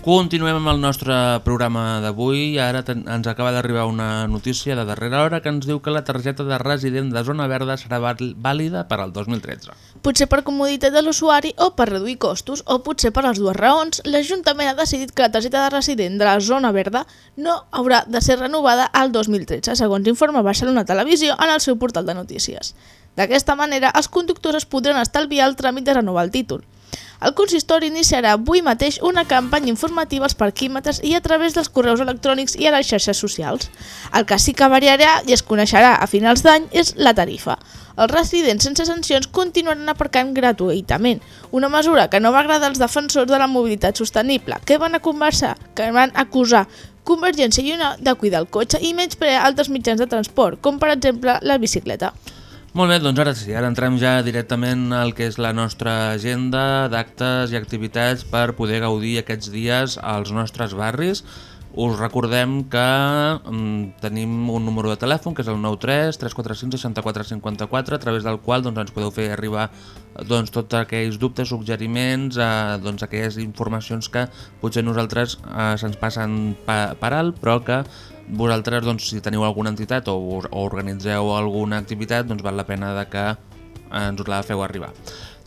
Continuem amb el nostre programa d'avui ara ens acaba d'arribar una notícia de darrera hora que ens diu que la targeta de resident de zona verda serà vàlida per al 2013. Potser per comoditat de l'usuari o per reduir costos, o potser per les dues raons, l'Ajuntament ha decidit que la targeta de resident de la zona verda no haurà de ser renovada al 2013, segons informa Barcelona Televisió en el seu portal de notícies. D'aquesta manera, els conductors es podran estalviar el tràmit de renovar el títol. El consistori iniciarà avui mateix una campanya informativa als parquímetres i a través dels correus electrònics i a les xarxes socials. El que sí que variarà i es coneixerà a finals d'any és la tarifa. Els residents sense sancions continuaran aparcant gratuïtament, una mesura que no va agradar als defensors de la mobilitat sostenible, que van a conversar, que van acusar Convergència i Unió de cuidar el cotxe i menysprear altres mitjans de transport, com per exemple la bicicleta. Molt bé, doncs ara sí, ara entrem ja directament al que és la nostra agenda d'actes i activitats per poder gaudir aquests dies als nostres barris. Us recordem que mm, tenim un número de telèfon que és el 93 345 64 54 a través del qual doncs, ens podeu fer arribar doncs, tots aquells dubtes, suggeriments, eh, doncs, aquelles informacions que potser nosaltres eh, se'ns passen pa, per alt però que vosaltres, doncs, si teniu alguna entitat o, o organitzeu alguna activitat, doncs val la pena de que ens us la feu arribar.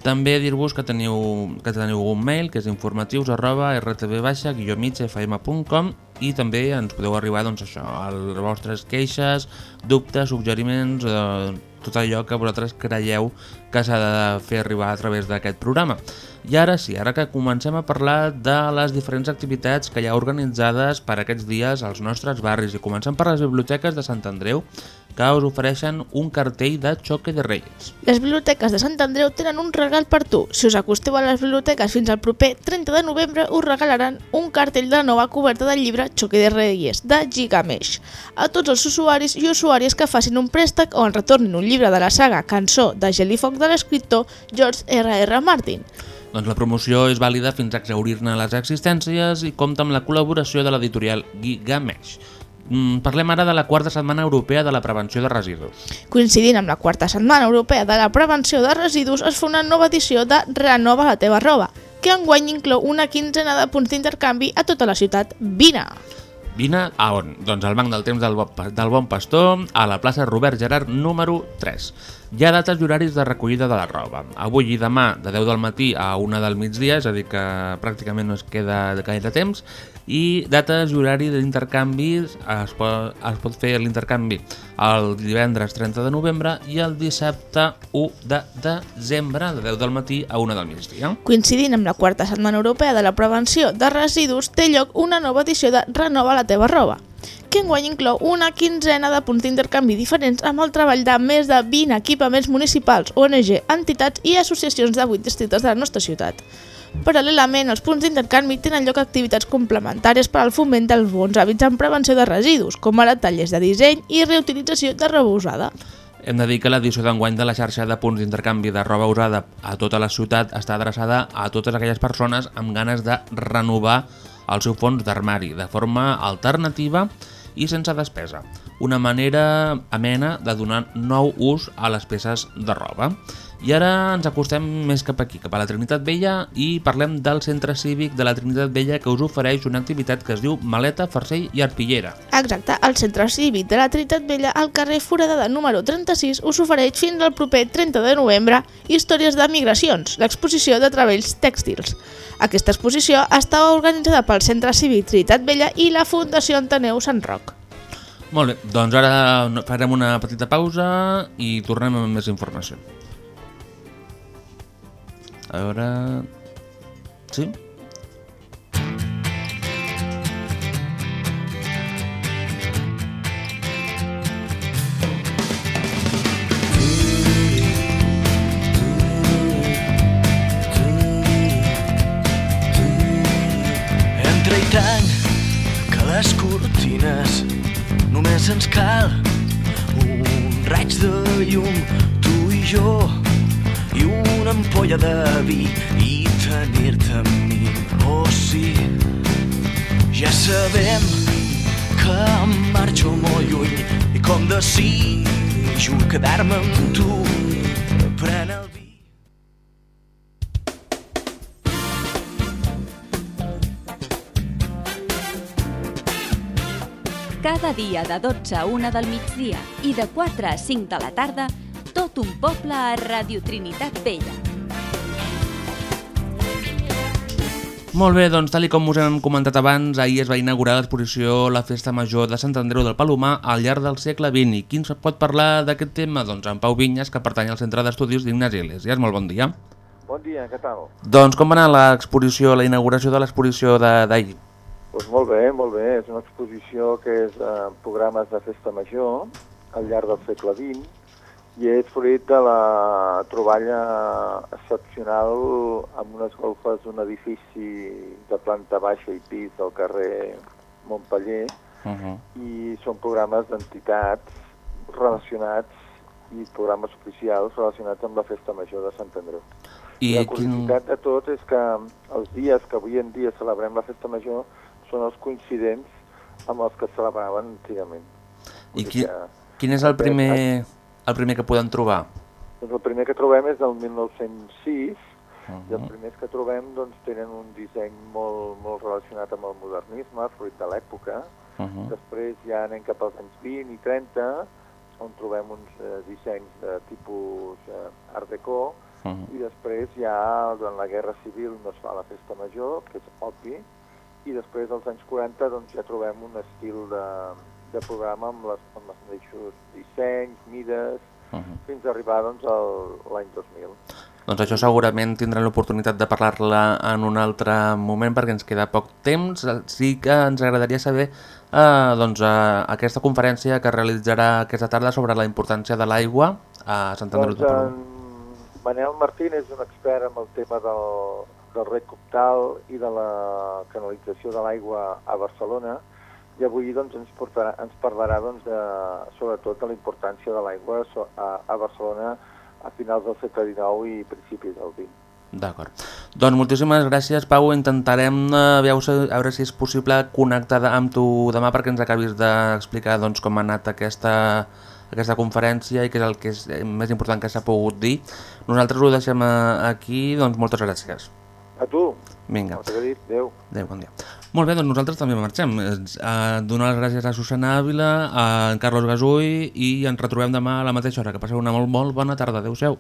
També dir-vos que teniu, que teniu un mail que és informatius arroba rtv-migfm.com i també ens podeu arribar doncs, això, a les vostres queixes, dubtes, suggeriments, eh, tot allò que vosaltres creieu que s'ha de fer arribar a través d'aquest programa. I ara sí, ara que comencem a parlar de les diferents activitats que hi ha organitzades per aquests dies als nostres barris i comencem per les biblioteques de Sant Andreu que us ofereixen un cartell de xoque de reis. Les biblioteques de Sant Andreu tenen un regal per tu. Si us acosteu a les biblioteques fins al proper 30 de novembre, us regalaran un cartell de la nova coberta del llibre Choque de Reyes, de Gigamesh. A tots els usuaris i usuàries que facin un préstec o en retornin un llibre de la saga Cançó de Gel i Foc de l'escriptor George R. R. Martin. Doncs la promoció és vàlida fins a exaurir-ne les existències i compta amb la col·laboració de l'editorial Gigamesh. Mm, Parlem ara de la quarta setmana europea de la prevenció de residus. Coincidint amb la quarta setmana europea de la prevenció de residus, es fa una nova edició de Renova la teva roba, que enguany inclou una quinzena de punts d'intercanvi a tota la ciutat. Vine! Vine a on? Doncs al Banc del Temps del, Bo- del Bon Pastor, a la plaça Robert Gerard número 3. Hi ha dates i horaris de recollida de la roba. Avui i demà, de 10 del matí a 1 del migdia, és a dir que pràcticament no es queda gaire temps, i dates i horari d'intercanvi es, pot, es pot fer l'intercanvi el divendres 30 de novembre i el dissabte 1 de desembre, de 10 del matí a 1 del migdia. Coincidint amb la quarta setmana europea de la prevenció de residus, té lloc una nova edició de Renova la teva roba, que enguany inclou una quinzena de punts d'intercanvi diferents amb el treball de més de 20 equipaments municipals, ONG, entitats i associacions de 8 districtes de la nostra ciutat. Paral·lelament, als punts d'intercanvi tenen lloc activitats complementàries per al foment dels bons hàbits en prevenció de residus, com ara tallers de disseny i reutilització de roba usada. Hem de dir que l'edició d'enguany de la xarxa de punts d'intercanvi de roba usada a tota la ciutat està adreçada a totes aquelles persones amb ganes de renovar el seu fons d'armari de forma alternativa i sense despesa. Una manera amena de donar nou ús a les peces de roba. I ara ens acostem més cap aquí, cap a la Trinitat Vella, i parlem del Centre Cívic de la Trinitat Vella que us ofereix una activitat que es diu Maleta, Farcell i Arpillera. Exacte, el Centre Cívic de la Trinitat Vella al carrer Foradada número 36 us ofereix fins al proper 30 de novembre Històries de Migracions, l'exposició de treballs tèxtils. Aquesta exposició està organitzada pel Centre Cívic Trinitat Vella i la Fundació Anteneu Sant Roc. Molt bé, doncs ara farem una petita pausa i tornem amb més informació. A veure... Sí? Desitjo quedar-me amb tu. Pren el vi. Cada dia de 12 a 1 del migdia i de 4 a 5 de la tarda, tot un poble a Radio Trinitat Vella. Molt bé, doncs tal i com us hem comentat abans, ahir es va inaugurar l'exposició La Festa Major de Sant Andreu del Palomar al llarg del segle XX. I qui ens pot parlar d'aquest tema? Doncs en Pau Vinyes, que pertany al Centre d'Estudis d'Ignasi Iglesias. Molt bon dia. Bon dia, què tal? Doncs com va anar l'exposició, la inauguració de l'exposició d'ahir? Doncs molt bé, molt bé. És una exposició que és eh, programes de festa major al llarg del segle XX i és fruit de la troballa excepcional amb unes golfes d'un edifici de planta baixa i pis del carrer Montpeller Uh -huh. i són programes d'entitats relacionats i programes oficials relacionats amb la festa major de Sant Andreu. I la quin- curiositat de tot és que els dies que avui en dia celebrem la festa major són els coincidents amb els que es celebraven antigament. I qui, que- quin és el primer, el primer que podem trobar? Doncs el primer que trobem és del 1906 Uh i els primers que trobem doncs, tenen un disseny molt, molt relacionat amb el modernisme, fruit de l'època. Uh -huh. Després ja anem cap als anys 20 i 30, on trobem uns eh, dissenys de tipus eh, art déco, Uh -huh. i després ja durant la Guerra Civil no es fa la festa major, que és obvi, i després als anys 40 doncs, ja trobem un estil de, de programa amb, les, amb els mateixos dissenys, mides, Uh -huh. fins a arribar doncs, al- l'any 2000. Doncs això segurament tindrem l'oportunitat de parlar-la en un altre moment perquè ens queda poc temps. Sí que ens agradaria saber eh, doncs, eh, aquesta conferència que realitzarà aquesta tarda sobre la importància de l'aigua a Sant Andreu Doncs en Manel Martín és un expert en el tema del, del rec Coptal i de la canalització de l'aigua a Barcelona i avui doncs, ens, portarà, ens parlarà doncs, de, sobretot de la importància de l'aigua a, a Barcelona a finals del segle XIX i principis del XX. D'acord. Doncs moltíssimes gràcies, Pau. Intentarem eh, veure, veure si és possible connectar amb tu demà perquè ens acabis d'explicar doncs, com ha anat aquesta, aquesta conferència i què és el que és eh, més important que s'ha pogut dir. Nosaltres ho deixem eh, aquí, doncs moltes gràcies. A tu! Vinga. Adéu. Adéu, bon dia. Molt bé, doncs nosaltres també marxem. Eh, donar les gràcies a Susana Ávila, a en Carlos Gasull i ens retrobem demà a la mateixa hora. Que passeu una molt, molt bona tarda. Adéu-siau.